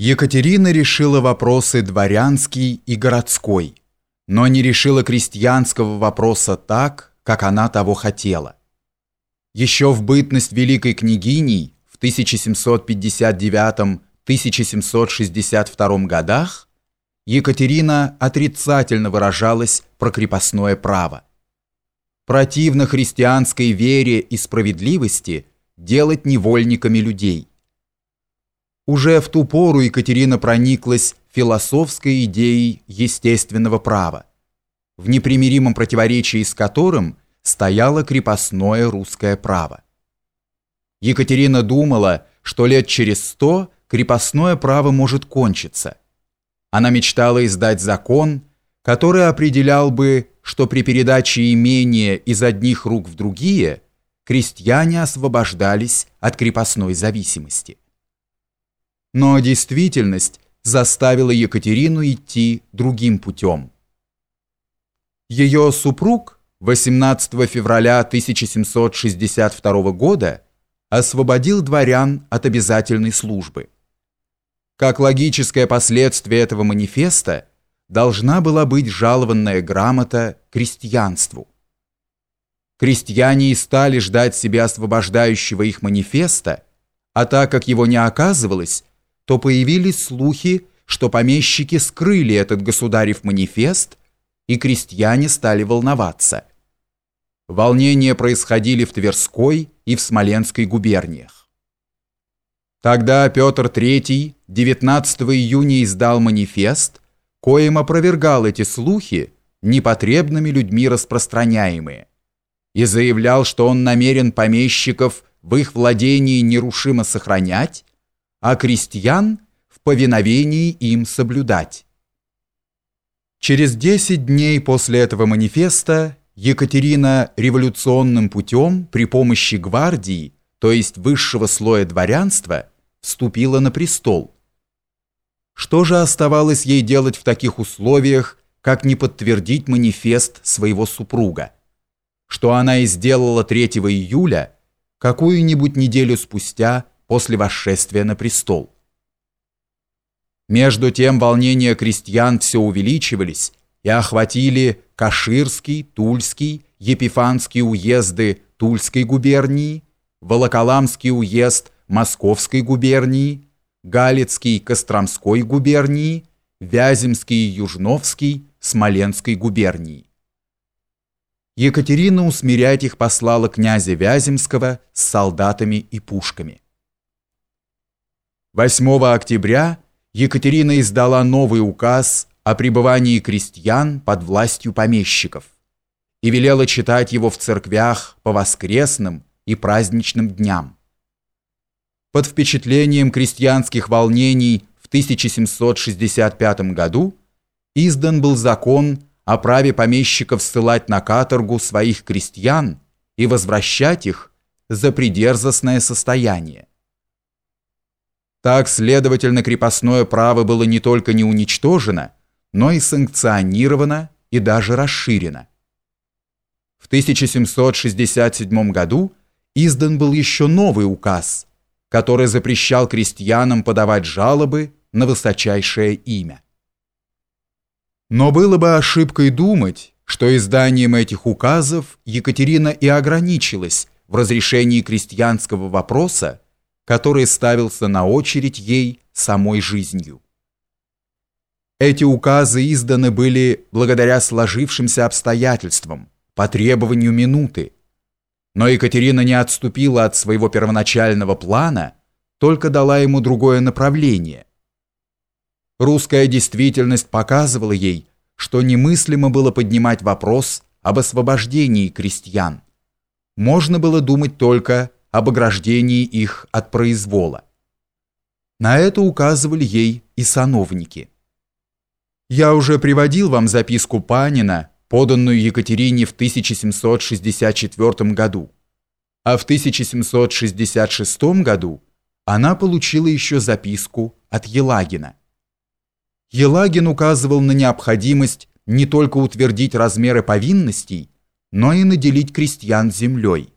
Екатерина решила вопросы дворянский и городской, но не решила крестьянского вопроса так, как она того хотела. Еще в бытность великой княгиней в 1759-1762 годах Екатерина отрицательно выражалась про крепостное право. Противно христианской вере и справедливости делать невольниками людей. Уже в ту пору Екатерина прониклась философской идеей естественного права, в непримиримом противоречии с которым стояло крепостное русское право. Екатерина думала, что лет через сто крепостное право может кончиться. Она мечтала издать закон, который определял бы, что при передаче имения из одних рук в другие крестьяне освобождались от крепостной зависимости. Но действительность заставила Екатерину идти другим путем. Ее супруг 18 февраля 1762 года освободил дворян от обязательной службы. Как логическое последствие этого манифеста должна была быть жалованная грамота крестьянству. Крестьяне и стали ждать себе освобождающего их манифеста, а так как его не оказывалось, то появились слухи, что помещики скрыли этот государев манифест, и крестьяне стали волноваться. Волнения происходили в Тверской и в Смоленской губерниях. Тогда Петр III 19 июня издал манифест, коим опровергал эти слухи, непотребными людьми распространяемые, и заявлял, что он намерен помещиков в их владении нерушимо сохранять, а крестьян в повиновении им соблюдать. Через 10 дней после этого манифеста Екатерина революционным путем при помощи гвардии, то есть высшего слоя дворянства, вступила на престол. Что же оставалось ей делать в таких условиях, как не подтвердить манифест своего супруга? Что она и сделала 3 июля, какую-нибудь неделю спустя – после восшествия на престол. Между тем волнения крестьян все увеличивались и охватили Каширский, Тульский, Епифанский уезды Тульской губернии, Волоколамский уезд Московской губернии, Галицкий Костромской губернии, Вяземский и Южновский Смоленской губернии. Екатерина усмирять их послала князя Вяземского с солдатами и пушками. 8 октября Екатерина издала новый указ о пребывании крестьян под властью помещиков и велела читать его в церквях по воскресным и праздничным дням. Под впечатлением крестьянских волнений в 1765 году издан был закон о праве помещиков ссылать на каторгу своих крестьян и возвращать их за придерзостное состояние. Так, следовательно, крепостное право было не только не уничтожено, но и санкционировано и даже расширено. В 1767 году издан был еще новый указ, который запрещал крестьянам подавать жалобы на высочайшее имя. Но было бы ошибкой думать, что изданием этих указов Екатерина и ограничилась в разрешении крестьянского вопроса, который ставился на очередь ей самой жизнью. Эти указы изданы были благодаря сложившимся обстоятельствам, по требованию минуты. Но Екатерина не отступила от своего первоначального плана, только дала ему другое направление. Русская действительность показывала ей, что немыслимо было поднимать вопрос об освобождении крестьян. Можно было думать только об ограждении их от произвола. На это указывали ей и сановники. Я уже приводил вам записку Панина, поданную Екатерине в 1764 году, а в 1766 году она получила еще записку от Елагина. Елагин указывал на необходимость не только утвердить размеры повинностей, но и наделить крестьян землей.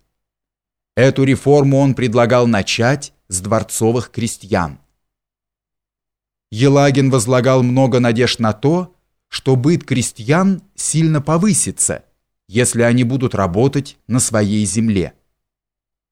Эту реформу он предлагал начать с дворцовых крестьян. Елагин возлагал много надежд на то, что быт крестьян сильно повысится, если они будут работать на своей земле.